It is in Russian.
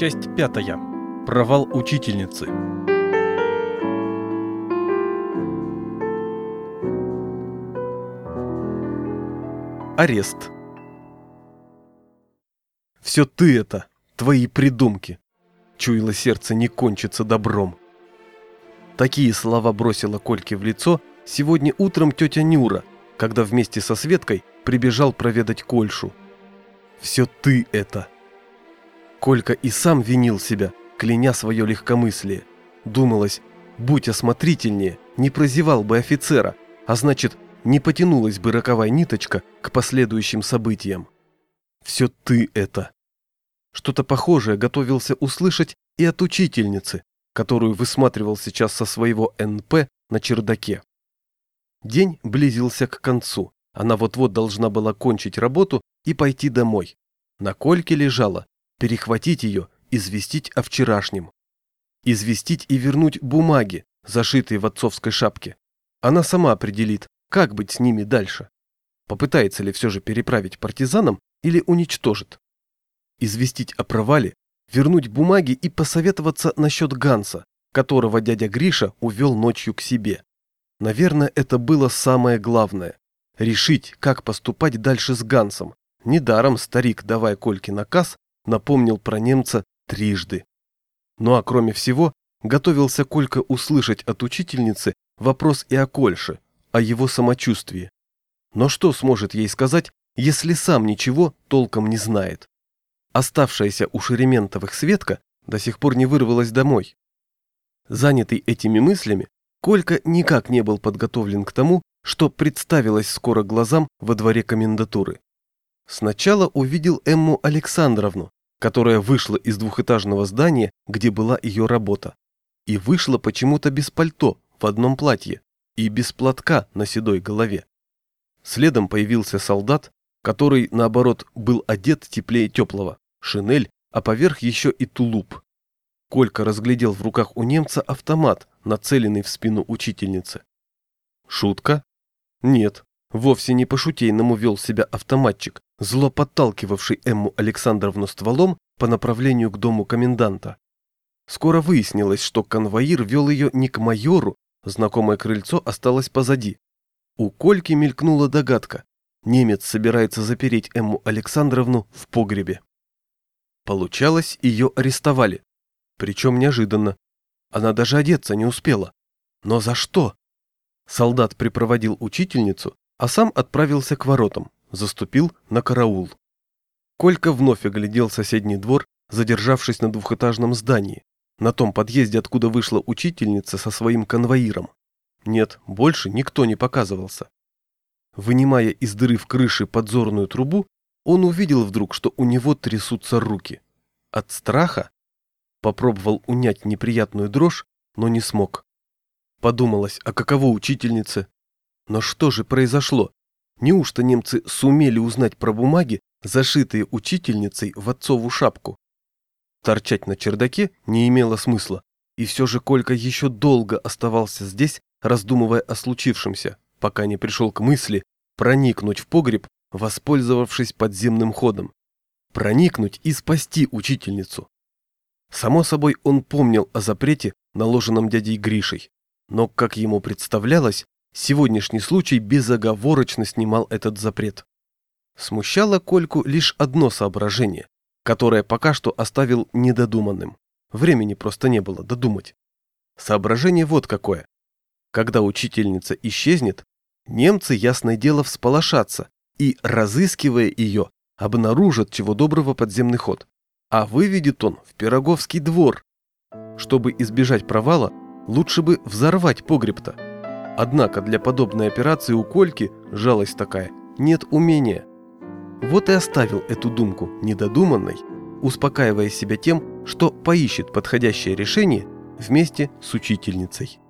Часть пятая. Провал учительницы. Арест. «Все ты это, твои придумки!» Чуяло сердце не кончится добром. Такие слова бросила Кольке в лицо сегодня утром тетя Нюра, когда вместе со Светкой прибежал проведать Кольшу. «Все ты это!» Колька и сам винил себя, кляня свое легкомыслие. Думалось, будь осмотрительнее, не прозевал бы офицера, а значит, не потянулась бы роковая ниточка к последующим событиям. Все ты это. Что-то похожее готовился услышать и от учительницы, которую высматривал сейчас со своего НП на чердаке. День близился к концу. Она вот-вот должна была кончить работу и пойти домой. На кольке лежала перехватить ее, известить о вчерашнем. Известить и вернуть бумаги, зашитые в отцовской шапке. Она сама определит, как быть с ними дальше. Попытается ли все же переправить партизанам или уничтожит. Известить о провале, вернуть бумаги и посоветоваться насчет Ганса, которого дядя Гриша увел ночью к себе. Наверное, это было самое главное. Решить, как поступать дальше с Гансом. Недаром старик, давая Кольке наказ, напомнил про немца трижды. Ну а кроме всего, готовился Колька услышать от учительницы вопрос и о Кольше, о его самочувствии. Но что сможет ей сказать, если сам ничего толком не знает? Оставшаяся у Шерементовых Светка до сих пор не вырвалась домой. Занятый этими мыслями, Колька никак не был подготовлен к тому, что представилось скоро глазам во дворе комендатуры. Сначала увидел Эмму Александровну, которая вышла из двухэтажного здания, где была ее работа. И вышла почему-то без пальто, в одном платье, и без платка на седой голове. Следом появился солдат, который, наоборот, был одет теплее теплого, шинель, а поверх еще и тулуп. Колька разглядел в руках у немца автомат, нацеленный в спину учительницы. Шутка? Нет, вовсе не по-шутейному вел себя автоматчик, зло подталкивавший Эмму Александровну стволом по направлению к дому коменданта. Скоро выяснилось, что конвоир вел ее не к майору, знакомое крыльцо осталось позади. У Кольки мелькнула догадка. Немец собирается запереть Эмму Александровну в погребе. Получалось, ее арестовали. Причем неожиданно. Она даже одеться не успела. Но за что? Солдат припроводил учительницу, а сам отправился к воротам заступил на караул. Колька вновь оглядел соседний двор, задержавшись на двухэтажном здании, на том подъезде, откуда вышла учительница со своим конвоиром. Нет, больше никто не показывался. Вынимая из дыры в крыше подзорную трубу, он увидел вдруг, что у него трясутся руки. От страха? Попробовал унять неприятную дрожь, но не смог. Подумалось, а каково учительнице? Но что же произошло? Неужто немцы сумели узнать про бумаги, зашитые учительницей в отцову шапку? Торчать на чердаке не имело смысла, и все же Колька еще долго оставался здесь, раздумывая о случившемся, пока не пришел к мысли проникнуть в погреб, воспользовавшись подземным ходом. Проникнуть и спасти учительницу. Само собой, он помнил о запрете, наложенном дядей Гришей, но, как ему представлялось, Сегодняшний случай безоговорочно снимал этот запрет. Смущало Кольку лишь одно соображение, которое пока что оставил недодуманным. Времени просто не было додумать. Соображение вот какое. Когда учительница исчезнет, немцы, ясное дело, всполошатся и, разыскивая ее, обнаружат чего доброго подземный ход. А выведет он в Пироговский двор. Чтобы избежать провала, лучше бы взорвать погреб-то. Однако для подобной операции у Кольки, жалость такая, нет умения. Вот и оставил эту думку недодуманной, успокаивая себя тем, что поищет подходящее решение вместе с учительницей.